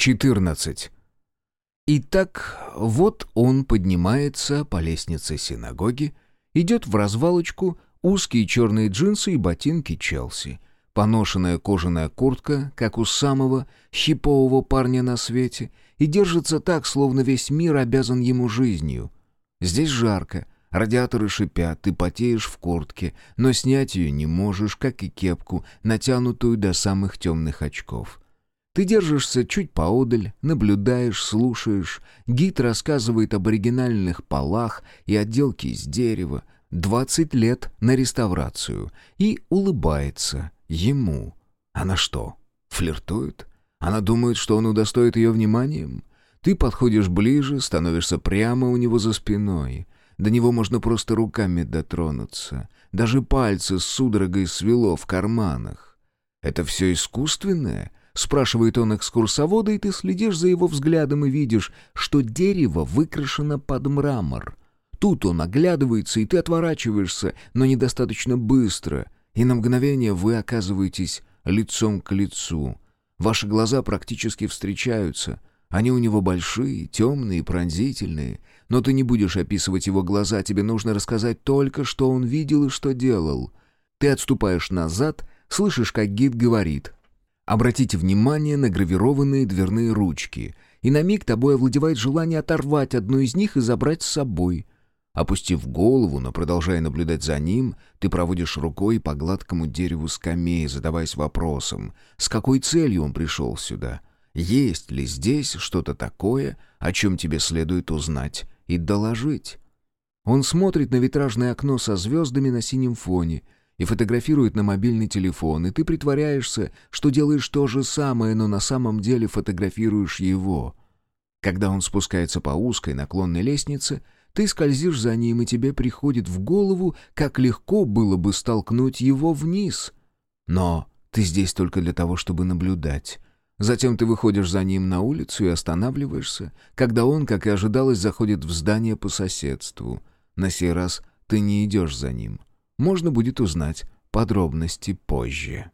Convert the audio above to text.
14. Итак, вот он поднимается по лестнице синагоги, идет в развалочку, узкие черные джинсы и ботинки Челси, поношенная кожаная куртка, как у самого щипового парня на свете, и держится так, словно весь мир обязан ему жизнью. Здесь жарко, радиаторы шипят, ты потеешь в куртке, но снять ее не можешь, как и кепку, натянутую до самых темных очков. Ты держишься чуть поодаль, наблюдаешь, слушаешь. Гид рассказывает об оригинальных полах и отделке из дерева. Двадцать лет на реставрацию. И улыбается ему. Она что, флиртует? Она думает, что он удостоит ее вниманием? Ты подходишь ближе, становишься прямо у него за спиной. До него можно просто руками дотронуться. Даже пальцы с судорогой свело в карманах. Это все искусственное — Спрашивает он экскурсовода, и ты следишь за его взглядом и видишь, что дерево выкрашено под мрамор. Тут он оглядывается, и ты отворачиваешься, но недостаточно быстро, и на мгновение вы оказываетесь лицом к лицу. Ваши глаза практически встречаются. Они у него большие, темные, пронзительные. Но ты не будешь описывать его глаза, тебе нужно рассказать только, что он видел и что делал. Ты отступаешь назад, слышишь, как гид говорит Обратите внимание на гравированные дверные ручки, и на миг тобой овладевает желание оторвать одну из них и забрать с собой. Опустив голову, но продолжая наблюдать за ним, ты проводишь рукой по гладкому дереву скамей, задаваясь вопросом, с какой целью он пришел сюда. Есть ли здесь что-то такое, о чем тебе следует узнать и доложить? Он смотрит на витражное окно со звездами на синем фоне — и фотографирует на мобильный телефон, и ты притворяешься, что делаешь то же самое, но на самом деле фотографируешь его. Когда он спускается по узкой наклонной лестнице, ты скользишь за ним, и тебе приходит в голову, как легко было бы столкнуть его вниз. Но ты здесь только для того, чтобы наблюдать. Затем ты выходишь за ним на улицу и останавливаешься, когда он, как и ожидалось, заходит в здание по соседству. На сей раз ты не идешь за ним. Можно будет узнать подробности позже.